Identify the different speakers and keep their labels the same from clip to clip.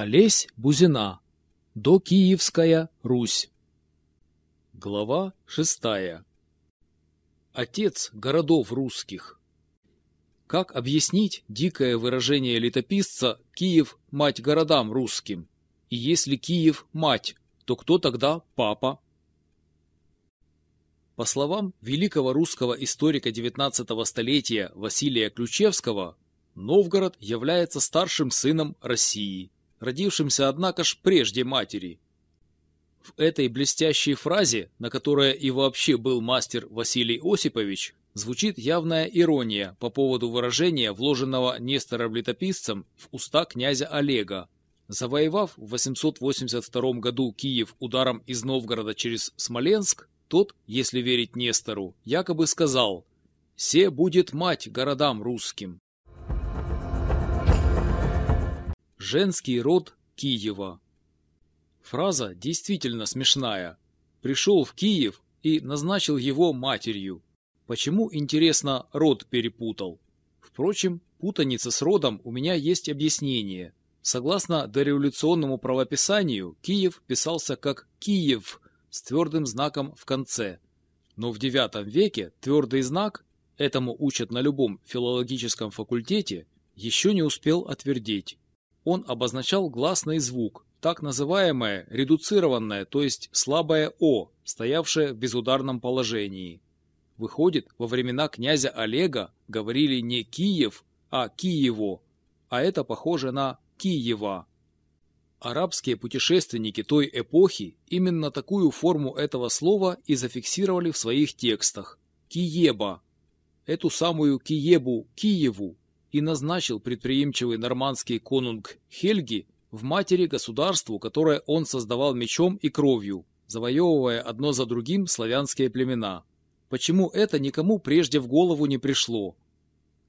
Speaker 1: Олесь Бузина. До Киевская Русь. Глава шестая. Отец городов русских. Как объяснить дикое выражение летописца «Киев – мать городам русским»? И если Киев – мать, то кто тогда папа? По словам великого русского историка XIX столетия Василия Ключевского, Новгород является старшим сыном России, родившимся, однако ж, прежде матери. В этой блестящей фразе, на которой и вообще был мастер Василий Осипович, звучит явная ирония по поводу выражения, вложенного Нестором-летописцем в уста князя Олега. Завоевав в 882 году Киев ударом из Новгорода через Смоленск, тот, если верить Нестору, якобы сказал «Се будет мать городам русским». Женский род Киева. Фраза действительно смешная. Пришел в Киев и назначил его матерью. Почему, интересно, род перепутал? Впрочем, путаница с родом у меня есть объяснение. Согласно дореволюционному правописанию, Киев писался как Киев с твердым знаком в конце. Но в IX веке твердый знак, этому учат на любом филологическом факультете, еще не успел отвердеть он обозначал гласный звук, так называемое редуцированное, то есть слабое «о», стоявшее в безударном положении. Выходит, во времена князя Олега говорили не Киев, а Киево, а это похоже на Киева. Арабские путешественники той эпохи именно такую форму этого слова и зафиксировали в своих текстах – Киеба. Эту самую Киебу, Киеву и назначил предприимчивый нормандский конунг Хельги в матери государству, которое он создавал мечом и кровью, завоевывая одно за другим славянские племена. Почему это никому прежде в голову не пришло?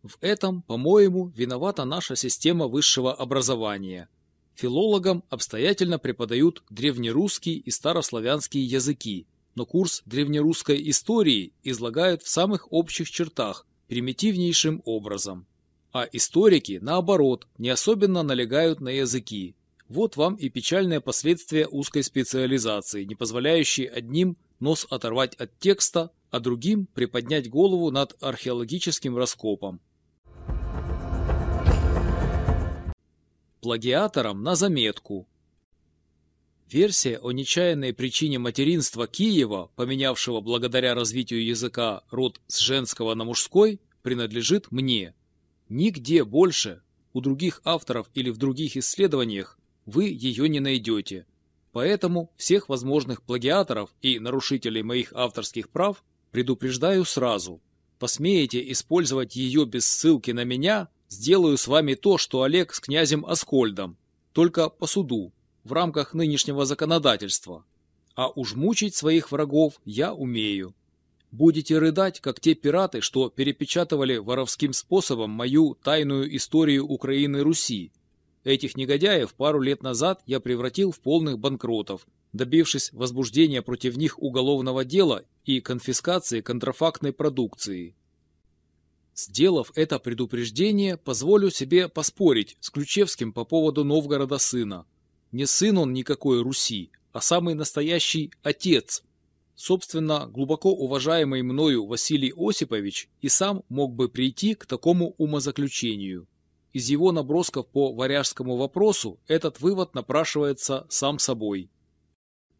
Speaker 1: В этом, по-моему, виновата наша система высшего образования. Филологам обстоятельно преподают древнерусский и старославянские языки, но курс древнерусской истории излагают в самых общих чертах, примитивнейшим образом. А историки, наоборот, не особенно налегают на языки. Вот вам и печальное последствие узкой специализации, не позволяющей одним нос оторвать от текста, а другим приподнять голову над археологическим раскопом. Плагиаторам на заметку. Версия о нечаянной причине материнства Киева, поменявшего благодаря развитию языка род с женского на мужской, принадлежит мне – Нигде больше, у других авторов или в других исследованиях, вы ее не найдете. Поэтому всех возможных плагиаторов и нарушителей моих авторских прав предупреждаю сразу. Посмеете использовать ее без ссылки на меня, сделаю с вами то, что Олег с князем Аскольдом, только по суду, в рамках нынешнего законодательства. А уж мучить своих врагов я умею. Будете рыдать, как те пираты, что перепечатывали воровским способом мою тайную историю Украины-Руси. Этих негодяев пару лет назад я превратил в полных банкротов, добившись возбуждения против них уголовного дела и конфискации контрафактной продукции. Сделав это предупреждение, позволю себе поспорить с Ключевским по поводу Новгорода сына. Не сын он никакой Руси, а самый настоящий отец – Собственно, глубоко уважаемый мною Василий Осипович и сам мог бы прийти к такому умозаключению. Из его набросков по варяжскому вопросу этот вывод напрашивается сам собой.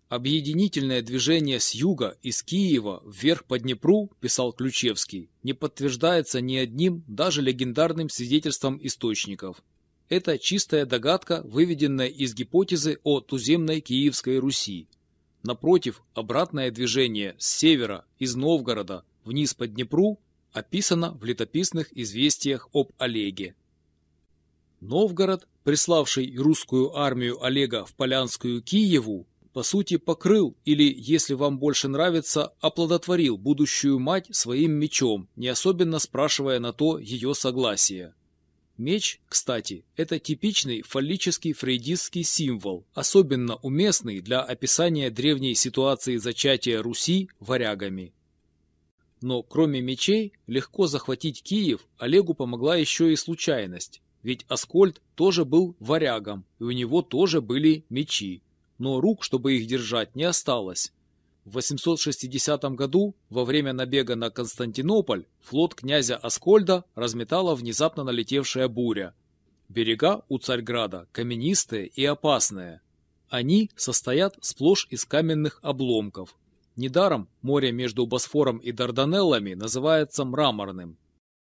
Speaker 1: Объединительное движение с юга, из Киева, вверх по Днепру, писал Ключевский, не подтверждается ни одним, даже легендарным свидетельством источников. Это чистая догадка, выведенная из гипотезы о туземной Киевской Руси. Напротив, обратное движение с севера, из Новгорода, вниз по Днепру, описано в летописных известиях об Олеге. Новгород, приславший русскую армию Олега в Полянскую Киеву, по сути покрыл или, если вам больше нравится, оплодотворил будущую мать своим мечом, не особенно спрашивая на то ее согласие. Меч, кстати, это типичный фаллический фрейдистский символ, особенно уместный для описания древней ситуации зачатия Руси варягами. Но кроме мечей, легко захватить Киев Олегу помогла еще и случайность. ведь Аскольд тоже был варягом, и у него тоже были мечи. Но рук, чтобы их держать, не осталось. В 860 году, во время набега на Константинополь, флот князя Аскольда разметала внезапно налетевшая буря. Берега у Царьграда каменистые и опасные. Они состоят сплошь из каменных обломков. Недаром море между Босфором и Дарданеллами называется мраморным.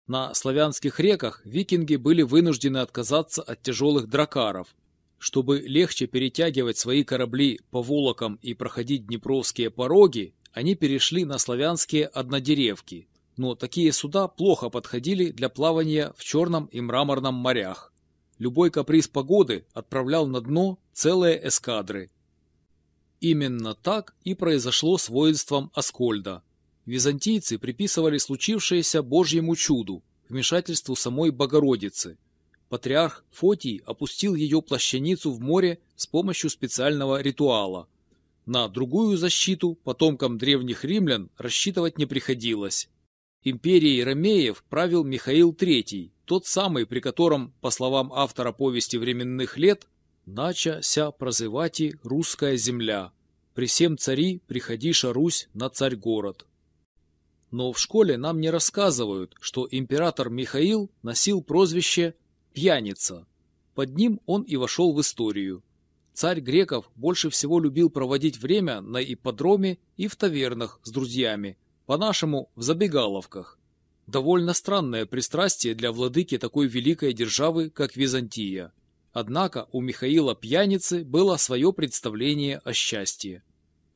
Speaker 1: На славянских реках викинги были вынуждены отказаться от тяжелых дракаров. Чтобы легче перетягивать свои корабли по волокам и проходить днепровские пороги, они перешли на славянские однодеревки, но такие суда плохо подходили для плавания в Черном и Мраморном морях. Любой каприз погоды отправлял на дно целые эскадры. Именно так и произошло с воинством Аскольда. Византийцы приписывали случившееся Божьему чуду, вмешательству самой Богородицы. Патриарх Фотий опустил ее плащаницу в море с помощью специального ритуала. На другую защиту потомкам древних римлян рассчитывать не приходилось. Империей Ромеев правил Михаил III, тот самый, при котором, по словам автора повести временных лет, «начася прозывати русская земля, при всем цари приходиша Русь на царь-город». Но в школе нам не рассказывают, что император Михаил носил прозвище «пьяница». Под ним он и вошел в историю. Царь греков больше всего любил проводить время на ипподроме и в тавернах с друзьями, по-нашему в забегаловках. Довольно странное пристрастие для владыки такой великой державы, как Византия. Однако у Михаила Пьяницы было свое представление о счастье.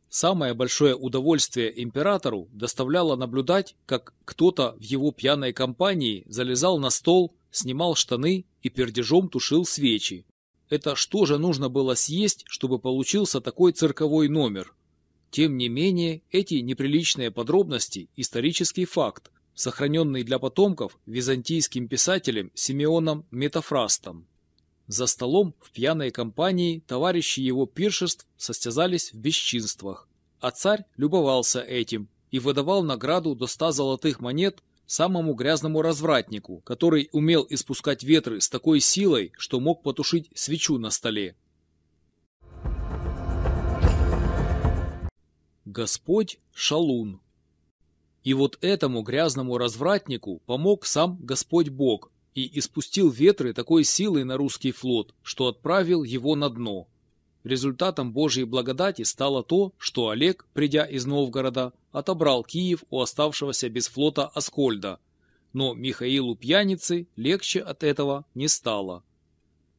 Speaker 1: Самое большое удовольствие императору доставляло наблюдать, как кто-то в его пьяной компании залезал на стол, снимал штаны и пердежом тушил свечи. Это что же нужно было съесть, чтобы получился такой цирковой номер? Тем не менее, эти неприличные подробности – исторический факт, сохраненный для потомков византийским писателем Симеоном Метафрастом. За столом в пьяной компании товарищи его пиршеств состязались в бесчинствах, а царь любовался этим и выдавал награду до ста золотых монет самому грязному развратнику, который умел испускать ветры с такой силой, что мог потушить свечу на столе. Господь Шалун И вот этому грязному развратнику помог сам Господь Бог, и испустил ветры такой силой на русский флот, что отправил его на дно. Результатом Божьей благодати стало то, что Олег, придя из Новгорода, отобрал Киев у оставшегося без флота Аскольда, но Михаилу Пьяницы легче от этого не стало.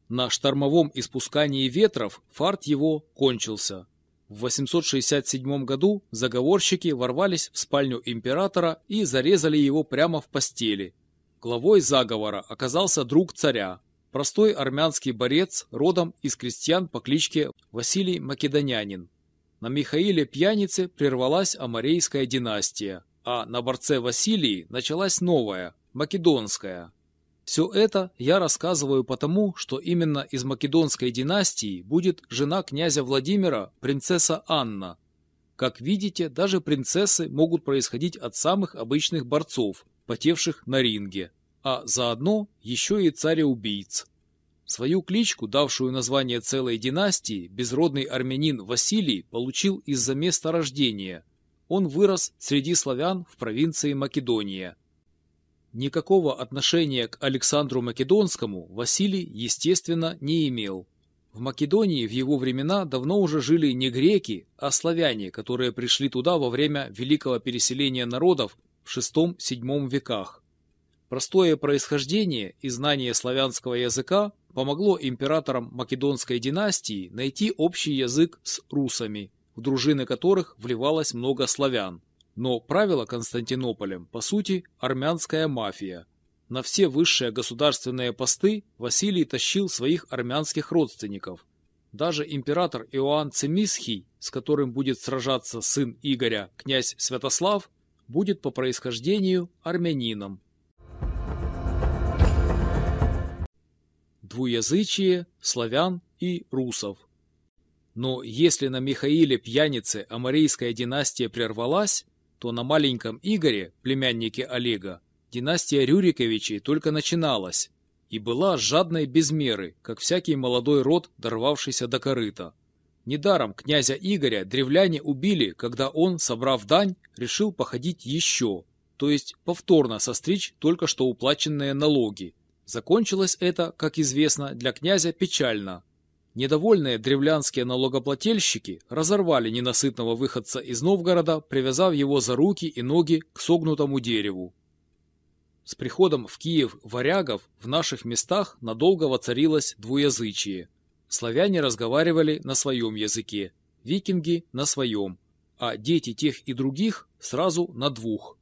Speaker 1: На штормовом испускании ветров фарт его кончился. В 867 году заговорщики ворвались в спальню императора и зарезали его прямо в постели, Главой заговора оказался друг царя, простой армянский борец, родом из крестьян по кличке Василий Македонянин. На Михаиле Пьянице прервалась Амарейская династия, а на борце Василии началась новая, Македонская. Все это я рассказываю потому, что именно из Македонской династии будет жена князя Владимира, принцесса Анна. Как видите, даже принцессы могут происходить от самых обычных борцов, потевших на ринге, а заодно еще и царя-убийц. Свою кличку, давшую название целой династии, безродный армянин Василий получил из-за места рождения. Он вырос среди славян в провинции Македония. Никакого отношения к Александру Македонскому Василий, естественно, не имел. В Македонии в его времена давно уже жили не греки, а славяне, которые пришли туда во время великого переселения народов в VI-VII веках. Простое происхождение и знание славянского языка помогло императорам Македонской династии найти общий язык с русами, в дружины которых вливалось много славян. Но правила Константинополем, по сути, армянская мафия. На все высшие государственные посты Василий тащил своих армянских родственников. Даже император Иоанн Цемисхий, с которым будет сражаться сын Игоря, князь Святослав, будет по происхождению армянином. Двуязычие, славян и русов. Но если на Михаиле Пьянице Амарейская династия прервалась, то на маленьком Игоре, племяннике Олега, династия Рюриковичей только начиналась. и была жадной без меры, как всякий молодой род, дорвавшийся до корыта. Недаром князя Игоря древляне убили, когда он, собрав дань, решил походить еще, то есть повторно состричь только что уплаченные налоги. Закончилось это, как известно, для князя печально. Недовольные древлянские налогоплательщики разорвали ненасытного выходца из Новгорода, привязав его за руки и ноги к согнутому дереву. С приходом в Киев варягов в наших местах надолго воцарилось двуязычие. Славяне разговаривали на своем языке, викинги – на своем, а дети тех и других сразу на двух.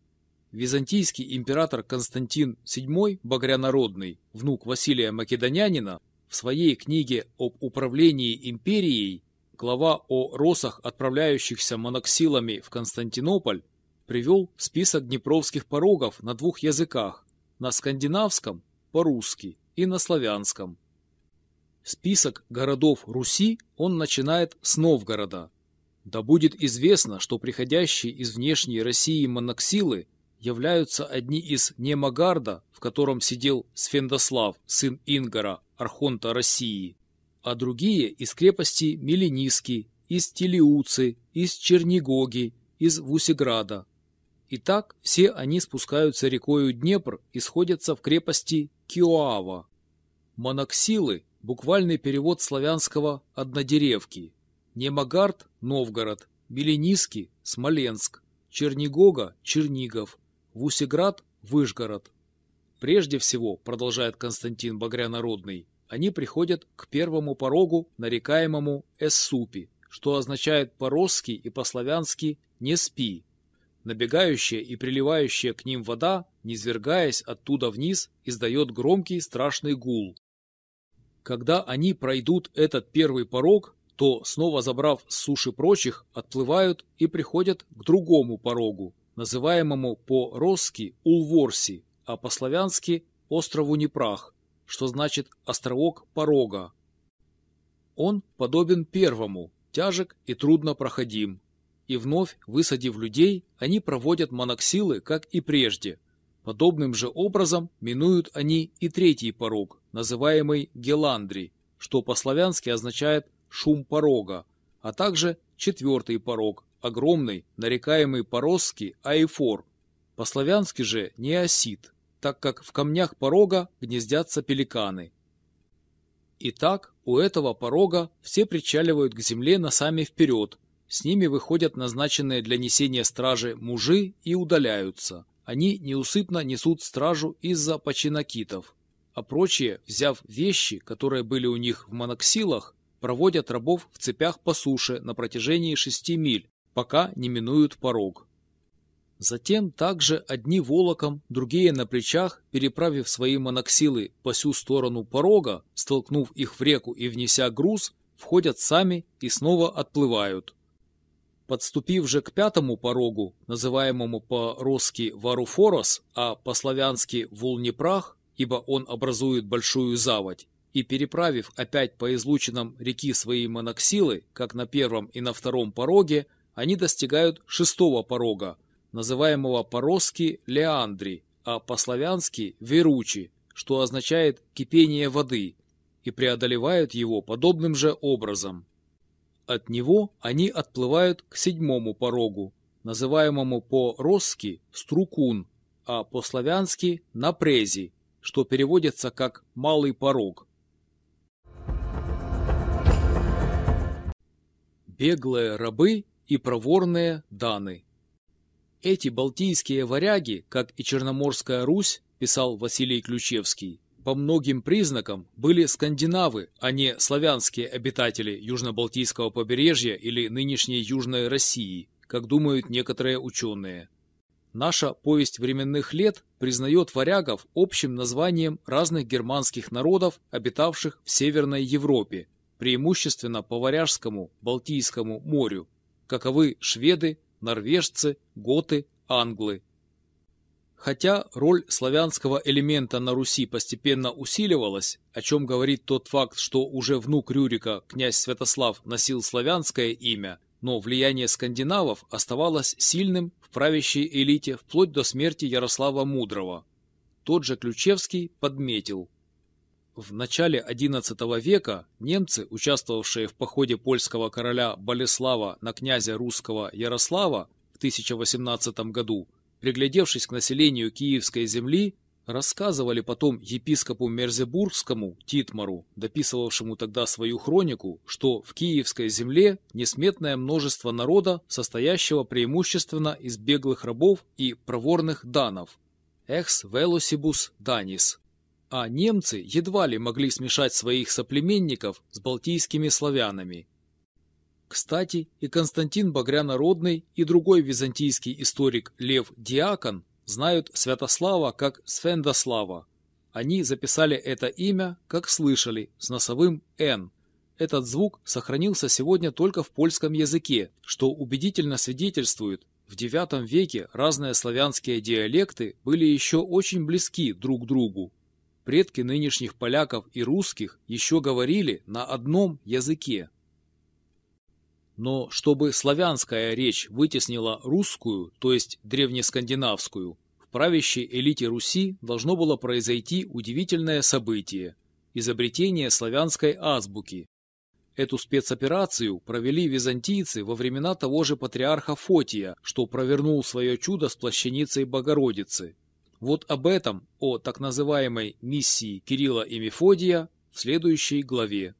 Speaker 1: Византийский император Константин VII Багрянародный, внук Василия Македонянина, в своей книге об управлении империей, глава о росах, отправляющихся моноксилами в Константинополь, привел список днепровских порогов на двух языках – на скандинавском – по-русски и на славянском. Список городов Руси он начинает с Новгорода. Да будет известно, что приходящие из внешней России моноксилы являются одни из Немагарда, в котором сидел Свендослав, сын Ингара, архонта России, а другие из крепости Мелениски, из Телеуцы, из Чернигоги, из Вусеграда. Итак, все они спускаются рекою Днепр и сходятся в крепости Киоава. Моноксилы – буквальный перевод славянского «однодеревки». Немагард – Новгород, Белениски – Смоленск, Чернигога – Чернигов, Вусеград – Выжгород. Прежде всего, продолжает Константин Багрянародный, они приходят к первому порогу, нарекаемому Эссупи, что означает по-русски и по-славянски «не спи». Набегающая и приливающая к ним вода, низвергаясь оттуда вниз, издает громкий страшный гул. Когда они пройдут этот первый порог, то, снова забрав с суши прочих, отплывают и приходят к другому порогу, называемому по-русски Улворси, а по-славянски острову Непрах, что значит островок порога. Он подобен первому, тяжек и трудно проходим. И вновь, высадив людей, они проводят моноксилы, как и прежде. Подобным же образом минуют они и третий порог, называемый Геландри, что по-славянски означает «шум порога», а также четвертый порог, огромный, нарекаемый по-русски Айфор, по-славянски же Неосит так как в камнях порога гнездятся пеликаны. Итак, у этого порога все причаливают к земле носами вперед, с ними выходят назначенные для несения стражи мужи и удаляются. Они неусыпно несут стражу из-за починокитов, а прочие, взяв вещи, которые были у них в моноксилах, проводят рабов в цепях по суше на протяжении шести миль, пока не минуют порог. Затем также одни волоком, другие на плечах, переправив свои моноксилы по всю сторону порога, столкнув их в реку и внеся груз, входят сами и снова отплывают. Подступив же к пятому порогу, называемому по-русски Варуфорос, а по-славянски Вулнепрах, ибо он образует большую заводь, и переправив опять по излучинам реки свои моноксилы, как на первом и на втором пороге, они достигают шестого порога, называемого по-русски Леандри, а по-славянски Веручи, что означает «кипение воды», и преодолевают его подобным же образом. От него они отплывают к седьмому порогу, называемому по-русски Струкун, а по-славянски Напрези, что переводится как «малый порог». Беглые рабы и проворные даны эти балтийские варяги, как и Черноморская Русь, писал Василий Ключевский, по многим признакам были скандинавы, а не славянские обитатели Южно-Балтийского побережья или нынешней Южной России, как думают некоторые ученые. Наша повесть временных лет признает варягов общим названием разных германских народов, обитавших в Северной Европе, преимущественно по Варяжскому, Балтийскому морю, каковы шведы, норвежцы, готы, англы. Хотя роль славянского элемента на Руси постепенно усиливалась, о чем говорит тот факт, что уже внук Рюрика, князь Святослав, носил славянское имя, но влияние скандинавов оставалось сильным в правящей элите вплоть до смерти Ярослава Мудрого. Тот же Ключевский подметил. В начале XI века немцы, участвовавшие в походе польского короля Болеслава на князя русского Ярослава в 1018 году, приглядевшись к населению Киевской земли, Рассказывали потом епископу Мерзебургскому Титмару, дописывавшему тогда свою хронику, что в Киевской земле несметное множество народа, состоящего преимущественно из беглых рабов и проворных данов. Экс велосибус данис. А немцы едва ли могли смешать своих соплеменников с балтийскими славянами. Кстати, и Константин Багрянородный, и другой византийский историк Лев Диакон знают Святослава как Свендослава. Они записали это имя, как слышали, с носовым «н». Этот звук сохранился сегодня только в польском языке, что убедительно свидетельствует, в IX веке разные славянские диалекты были еще очень близки друг к другу. Предки нынешних поляков и русских еще говорили на одном языке. Но чтобы славянская речь вытеснила русскую, то есть древнескандинавскую, в правящей элите Руси должно было произойти удивительное событие – изобретение славянской азбуки. Эту спецоперацию провели византийцы во времена того же патриарха Фотия, что провернул свое чудо с плащаницей Богородицы. Вот об этом, о так называемой миссии Кирилла и Мефодия, в следующей главе.